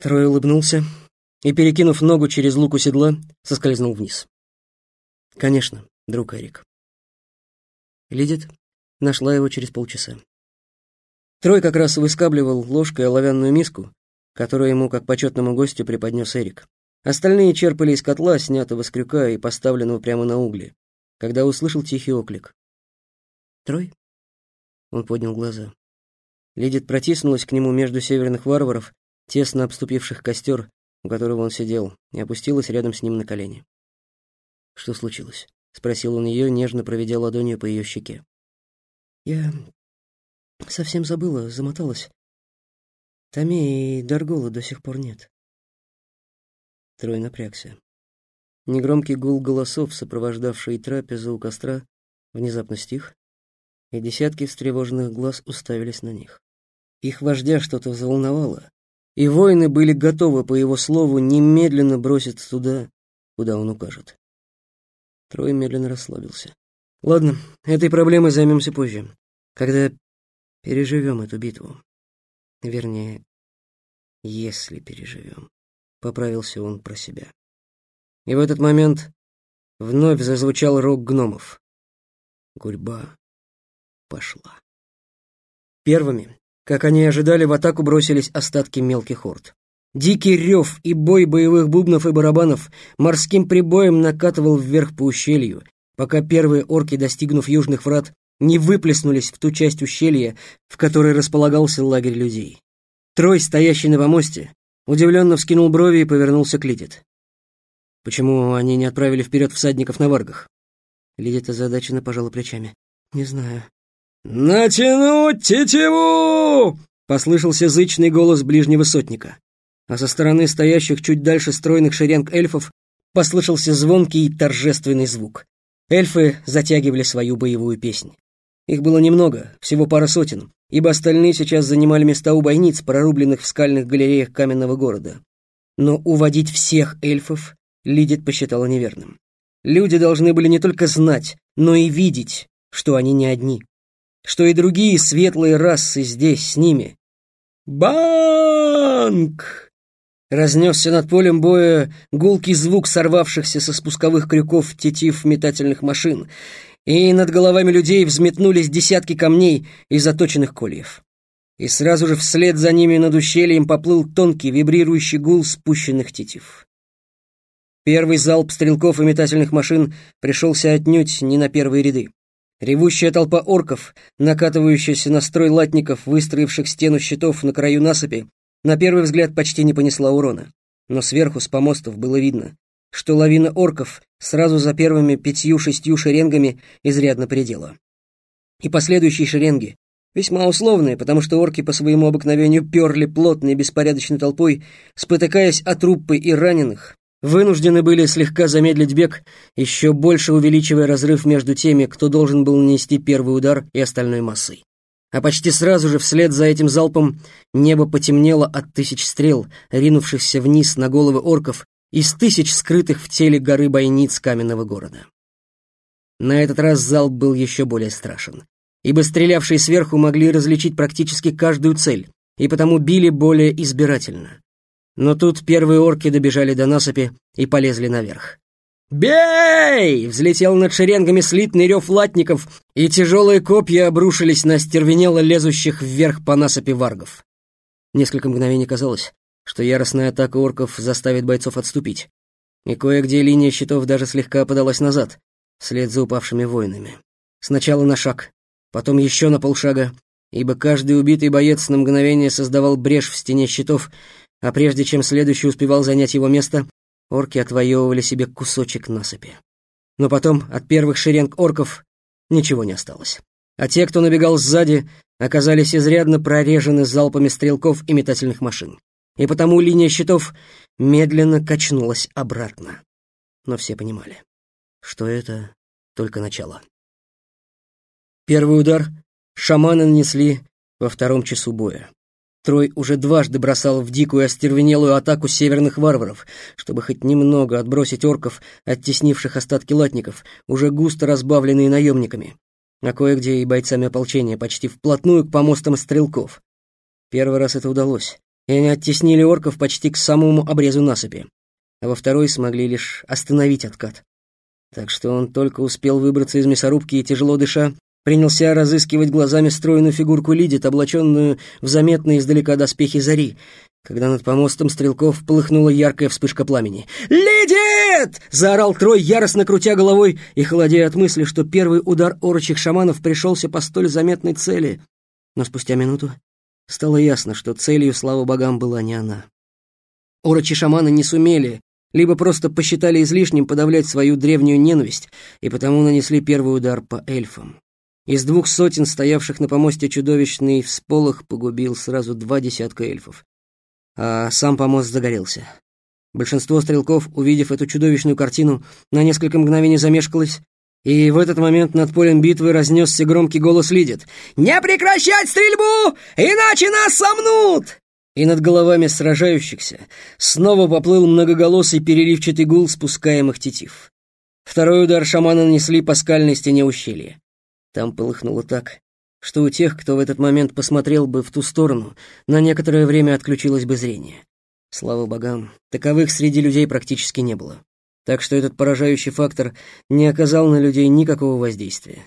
Трой улыбнулся и, перекинув ногу через луку седла, соскользнул вниз. «Конечно, друг Эрик». Лидит нашла его через полчаса. Трой как раз выскабливал ложкой оловянную миску, которую ему, как почетному гостю, преподнес Эрик. Остальные черпали из котла, снятого с крюка и поставленного прямо на угли, когда услышал тихий оклик. «Трой?» Он поднял глаза. Лидит протиснулась к нему между северных варваров, тесно обступивших костер, у которого он сидел, и опустилась рядом с ним на колени. «Что случилось?» — спросил он ее, нежно проведя ладонью по ее щеке. «Я совсем забыла, замоталась. Томе и Даргола до сих пор нет». Трой напрягся. Негромкий гул голосов, сопровождавший трапезу у костра, внезапно стих, и десятки встревоженных глаз уставились на них. Их вождя что-то взволновало, и воины были готовы, по его слову, немедленно броситься туда, куда он укажет. Трой медленно расслабился. «Ладно, этой проблемой займемся позже, когда переживем эту битву. Вернее, если переживем», — поправился он про себя. И в этот момент вновь зазвучал рог гномов. Гурьба пошла. Первыми, как они ожидали, в атаку бросились остатки мелких орд. Дикий рев и бой боевых бубнов и барабанов морским прибоем накатывал вверх по ущелью, пока первые орки, достигнув южных врат, не выплеснулись в ту часть ущелья, в которой располагался лагерь людей. Трой, стоящий на помосте, удивленно вскинул брови и повернулся к Лидит. Почему они не отправили вперед всадников на варгах? Лидит озадаченно пожала плечами. Не знаю. «Натянуть тетиву!» — послышался зычный голос ближнего сотника. А со стороны стоящих чуть дальше стройных шеренг эльфов послышался звонкий и торжественный звук. Эльфы затягивали свою боевую песнь. Их было немного, всего пара сотен, ибо остальные сейчас занимали места у бойниц, прорубленных в скальных галереях каменного города. Но уводить всех эльфов Лидит посчитала неверным. Люди должны были не только знать, но и видеть, что они не одни что и другие светлые расы здесь с ними. «Банк!» Разнесся над полем боя гулкий звук сорвавшихся со спусковых крюков тетив метательных машин, и над головами людей взметнулись десятки камней и заточенных кольев. И сразу же вслед за ними над ущельем поплыл тонкий вибрирующий гул спущенных тетив. Первый залп стрелков и метательных машин пришелся отнюдь не на первые ряды. Ревущая толпа орков, накатывающаяся на строй латников, выстроивших стену щитов на краю насыпи, на первый взгляд почти не понесла урона. Но сверху, с помостов, было видно, что лавина орков сразу за первыми пятью-шестью шеренгами изрядно предела. И последующие шеренги, весьма условные, потому что орки по своему обыкновению перли плотной беспорядочной толпой, спотыкаясь от труппы и раненых, вынуждены были слегка замедлить бег, еще больше увеличивая разрыв между теми, кто должен был нанести первый удар и остальной массой. А почти сразу же вслед за этим залпом небо потемнело от тысяч стрел, ринувшихся вниз на головы орков из тысяч скрытых в теле горы бойниц каменного города. На этот раз залп был еще более страшен, ибо стрелявшие сверху могли различить практически каждую цель, и потому били более избирательно. Но тут первые орки добежали до насыпи и полезли наверх. «Бей!» — взлетел над шеренгами слитный рев латников, и тяжелые копья обрушились на стервенело лезущих вверх по насыпи варгов. Несколько мгновений казалось, что яростная атака орков заставит бойцов отступить, и кое-где линия щитов даже слегка подалась назад, вслед за упавшими воинами. Сначала на шаг, потом еще на полшага, ибо каждый убитый боец на мгновение создавал брешь в стене щитов, а прежде чем следующий успевал занять его место, орки отвоевывали себе кусочек насыпи. Но потом от первых шеренг орков ничего не осталось. А те, кто набегал сзади, оказались изрядно прорежены залпами стрелков и метательных машин. И потому линия щитов медленно качнулась обратно. Но все понимали, что это только начало. Первый удар шаманы нанесли во втором часу боя. Трой уже дважды бросал в дикую остервенелую атаку северных варваров, чтобы хоть немного отбросить орков, оттеснивших остатки латников, уже густо разбавленные наемниками, а кое-где и бойцами ополчения, почти вплотную к помостам стрелков. Первый раз это удалось, и они оттеснили орков почти к самому обрезу насыпи, а во второй смогли лишь остановить откат. Так что он только успел выбраться из мясорубки и, тяжело дыша, принялся разыскивать глазами стройную фигурку Лидит, облаченную в заметные издалека доспехи зари, когда над помостом стрелков полыхнула яркая вспышка пламени. «Лидит!» — заорал Трой, яростно крутя головой и холодея от мысли, что первый удар орочих шаманов пришелся по столь заметной цели. Но спустя минуту стало ясно, что целью, слава богам, была не она. Орочи шаманы не сумели, либо просто посчитали излишним подавлять свою древнюю ненависть, и потому нанесли первый удар по эльфам. Из двух сотен стоявших на помосте чудовищный всполох погубил сразу два десятка эльфов а сам помост загорелся. Большинство стрелков, увидев эту чудовищную картину, на несколько мгновений замешкалось, и в этот момент над полем битвы разнесся громкий голос Лидит. «Не прекращать стрельбу, иначе нас сомнут!» И над головами сражающихся снова поплыл многоголосый переливчатый гул спускаемых тетив. Второй удар шамана нанесли по скальной стене ущелья. Там полыхнуло так, что у тех, кто в этот момент посмотрел бы в ту сторону, на некоторое время отключилось бы зрение. Слава богам, таковых среди людей практически не было. Так что этот поражающий фактор не оказал на людей никакого воздействия.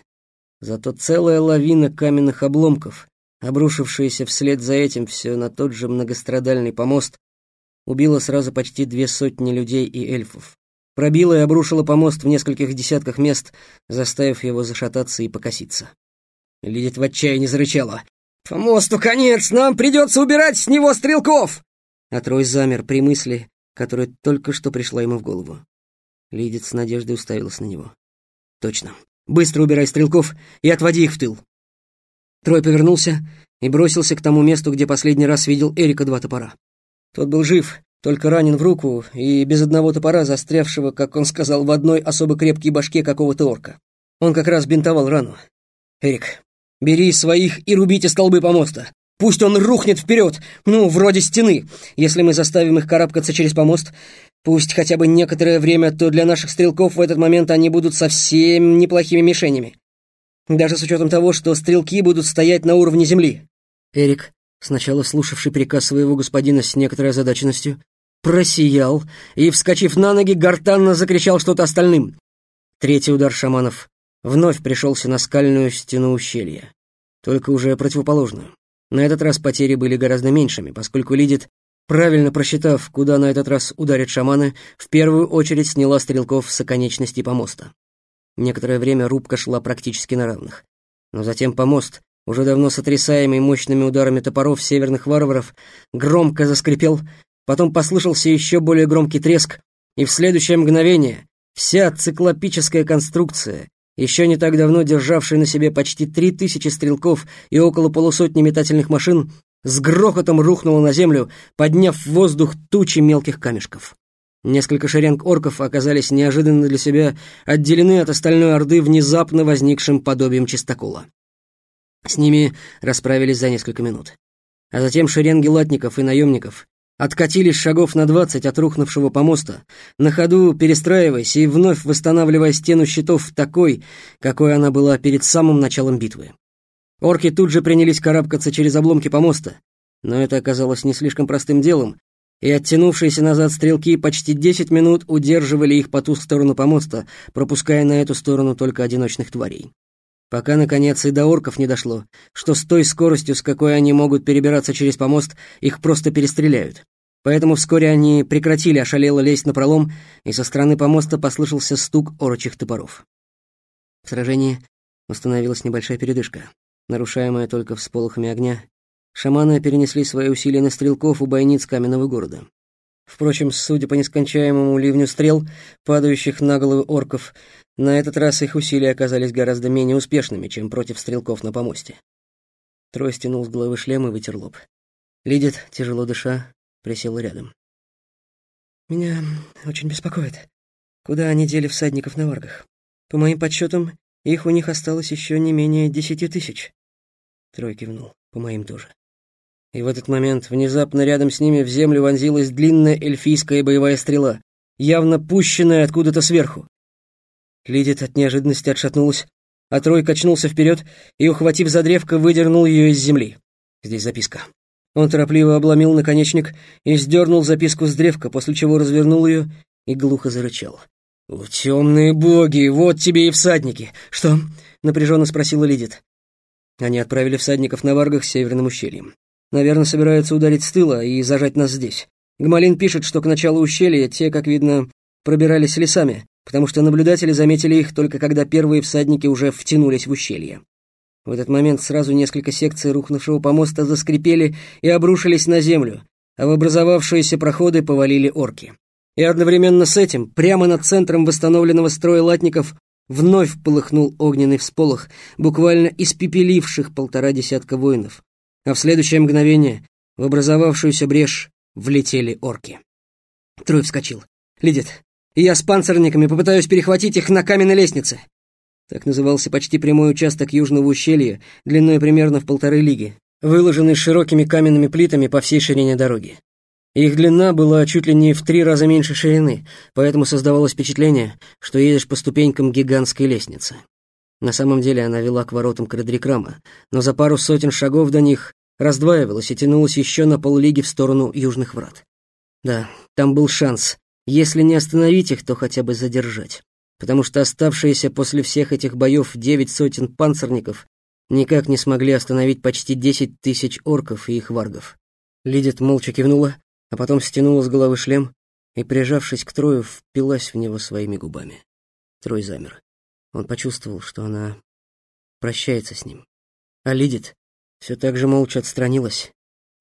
Зато целая лавина каменных обломков, обрушившаяся вслед за этим все на тот же многострадальный помост, убила сразу почти две сотни людей и эльфов. Пробила и обрушила помост в нескольких десятках мест, заставив его зашататься и покоситься. Лидит в отчаянии зарычала. «По мосту конец! Нам придется убирать с него стрелков!» А Трой замер при мысли, которая только что пришла ему в голову. Лидит с надеждой уставилась на него. «Точно. Быстро убирай стрелков и отводи их в тыл!» Трой повернулся и бросился к тому месту, где последний раз видел Эрика два топора. Тот был жив, только ранен в руку и без одного топора, застрявшего, как он сказал, в одной особо крепкой башке какого-то орка. Он как раз бинтовал рану. «Эрик, Бери своих и рубите столбы помоста. Пусть он рухнет вперед, ну, вроде стены. Если мы заставим их карабкаться через помост, пусть хотя бы некоторое время, то для наших стрелков в этот момент они будут совсем неплохими мишенями. Даже с учетом того, что стрелки будут стоять на уровне земли. Эрик, сначала слушавший приказ своего господина с некоторой озадаченностью, просиял и, вскочив на ноги, гортанно закричал что-то остальным. Третий удар шаманов вновь пришелся на скальную стену ущелья, только уже противоположную. На этот раз потери были гораздо меньшими, поскольку Лидит, правильно просчитав, куда на этот раз ударят шаманы, в первую очередь сняла стрелков с оконечности помоста. Некоторое время рубка шла практически на равных. Но затем помост, уже давно сотрясаемый мощными ударами топоров северных варваров, громко заскрипел, потом послышался еще более громкий треск, и в следующее мгновение вся циклопическая конструкция, еще не так давно державший на себе почти три тысячи стрелков и около полусотни метательных машин, с грохотом рухнула на землю, подняв в воздух тучи мелких камешков. Несколько шеренг орков оказались неожиданно для себя отделены от остальной орды внезапно возникшим подобием чистокола. С ними расправились за несколько минут. А затем шеренги латников и наемников Откатились шагов на двадцать от рухнувшего помоста, на ходу перестраиваясь и вновь восстанавливая стену щитов такой, какой она была перед самым началом битвы. Орки тут же принялись карабкаться через обломки помоста, но это оказалось не слишком простым делом, и оттянувшиеся назад стрелки почти десять минут удерживали их по ту сторону помоста, пропуская на эту сторону только одиночных тварей. Пока, наконец, и до орков не дошло, что с той скоростью, с какой они могут перебираться через помост, их просто перестреляют. Поэтому вскоре они прекратили ошалело лезть на пролом, и со стороны помоста послышался стук орочих топоров. В сражении установилась небольшая передышка, нарушаемая только всполохами огня. Шаманы перенесли свои усилия на стрелков у бойниц каменного города. Впрочем, судя по нескончаемому ливню стрел, падающих на головы орков, на этот раз их усилия оказались гораздо менее успешными, чем против стрелков на помосте. Трой стянул с головы шлем и вытер лоб. Лидит, тяжело дыша, присел рядом. «Меня очень беспокоит, куда они дели всадников на варгах. По моим подсчетам, их у них осталось еще не менее десяти тысяч». Трой кивнул, по моим тоже. И в этот момент внезапно рядом с ними в землю вонзилась длинная эльфийская боевая стрела, явно пущенная откуда-то сверху. Лидит от неожиданности отшатнулась, а Трой качнулся вперед и, ухватив за древко, выдернул ее из земли. Здесь записка. Он торопливо обломил наконечник и сдернул записку с древка, после чего развернул ее и глухо зарычал. «О, темные боги, вот тебе и всадники!» «Что?» — напряженно спросила Лидит. Они отправили всадников на варгах с северным ущельем. Наверное, собираются ударить с тыла и зажать нас здесь. Гмалин пишет, что к началу ущелья те, как видно, пробирались лесами, потому что наблюдатели заметили их только когда первые всадники уже втянулись в ущелье. В этот момент сразу несколько секций рухнувшего помоста заскрипели и обрушились на землю, а в образовавшиеся проходы повалили орки. И одновременно с этим, прямо над центром восстановленного строя латников, вновь полыхнул огненный всполох, буквально испепеливших полтора десятка воинов. А в следующее мгновение в образовавшуюся брешь влетели орки. Трой вскочил. «Лидит, я с панцирниками попытаюсь перехватить их на каменной лестнице!» Так назывался почти прямой участок южного ущелья, длиной примерно в полторы лиги, выложенный широкими каменными плитами по всей ширине дороги. Их длина была чуть ли не в три раза меньше ширины, поэтому создавалось впечатление, что едешь по ступенькам гигантской лестницы. На самом деле она вела к воротам Кредрикрама, но за пару сотен шагов до них раздваивалась и тянулась еще на поллиги в сторону южных врат. Да, там был шанс, если не остановить их, то хотя бы задержать, потому что оставшиеся после всех этих боев девять сотен панцирников никак не смогли остановить почти десять тысяч орков и их варгов. Лидит молча кивнула, а потом стянула с головы шлем и, прижавшись к Трою, впилась в него своими губами. Трой замер. Он почувствовал, что она прощается с ним. А Лидит все так же молча отстранилась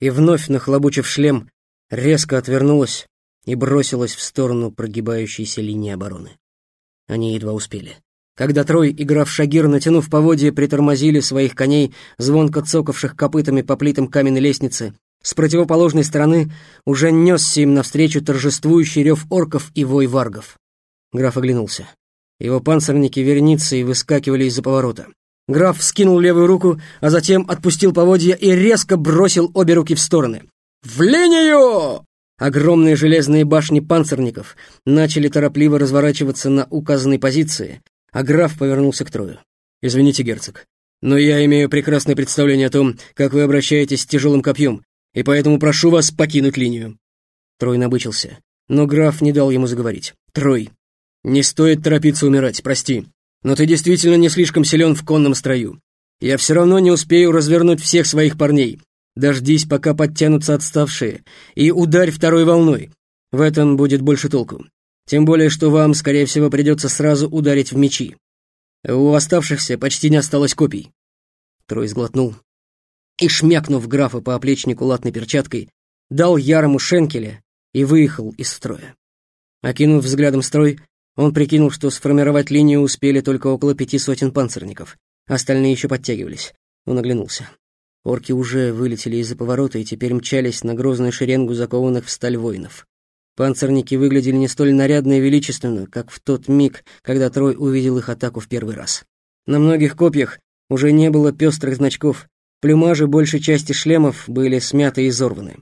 и, вновь нахлобучив шлем, резко отвернулась и бросилась в сторону прогибающейся линии обороны. Они едва успели. Когда Трой, играв шагир, натянув поводья, притормозили своих коней, звонко цокавших копытами по плитам каменной лестницы, с противоположной стороны уже несся им навстречу торжествующий рев орков и вой варгов. Граф оглянулся. Его панцирники верницей выскакивали из-за поворота. Граф скинул левую руку, а затем отпустил поводья и резко бросил обе руки в стороны. «В линию!» Огромные железные башни панцирников начали торопливо разворачиваться на указанной позиции, а граф повернулся к Трою. «Извините, герцог, но я имею прекрасное представление о том, как вы обращаетесь с тяжелым копьем, и поэтому прошу вас покинуть линию». Трой набычился, но граф не дал ему заговорить. «Трой, не стоит торопиться умирать, прости, но ты действительно не слишком силен в конном строю. Я все равно не успею развернуть всех своих парней. Дождись, пока подтянутся отставшие, и ударь второй волной. В этом будет больше толку. Тем более, что вам, скорее всего, придется сразу ударить в мечи. У оставшихся почти не осталось копий». Трой сглотнул, и, шмякнув графа по оплечнику латной перчаткой, дал ярому шенкеля и выехал из строя. Окинув взглядом строй, он прикинул, что сформировать линию успели только около пяти сотен панцирников, остальные еще подтягивались. Он оглянулся. Орки уже вылетели из-за поворота и теперь мчались на грозную шеренгу закованных в сталь воинов. Панцирники выглядели не столь нарядно и величественно, как в тот миг, когда Трой увидел их атаку в первый раз. На многих копьях уже не было пестрых значков, Плюмажи большей части шлемов были смяты и изорваны.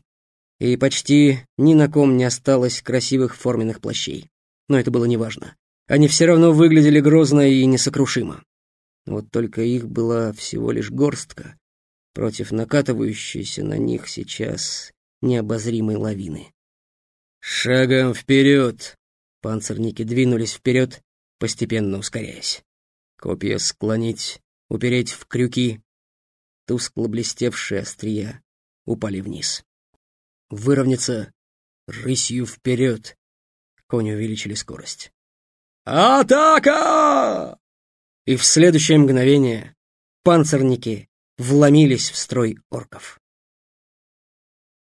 И почти ни на ком не осталось красивых форменных плащей. Но это было неважно. Они все равно выглядели грозно и несокрушимо. Вот только их была всего лишь горстка против накатывающейся на них сейчас необозримой лавины. «Шагом вперед!» Панцирники двинулись вперед, постепенно ускоряясь. Копья склонить, упереть в крюки, тускло блестевшие острия упали вниз. Выровняться рысью вперед. Кони увеличили скорость. «Атака!» И в следующее мгновение панцирники вломились в строй орков.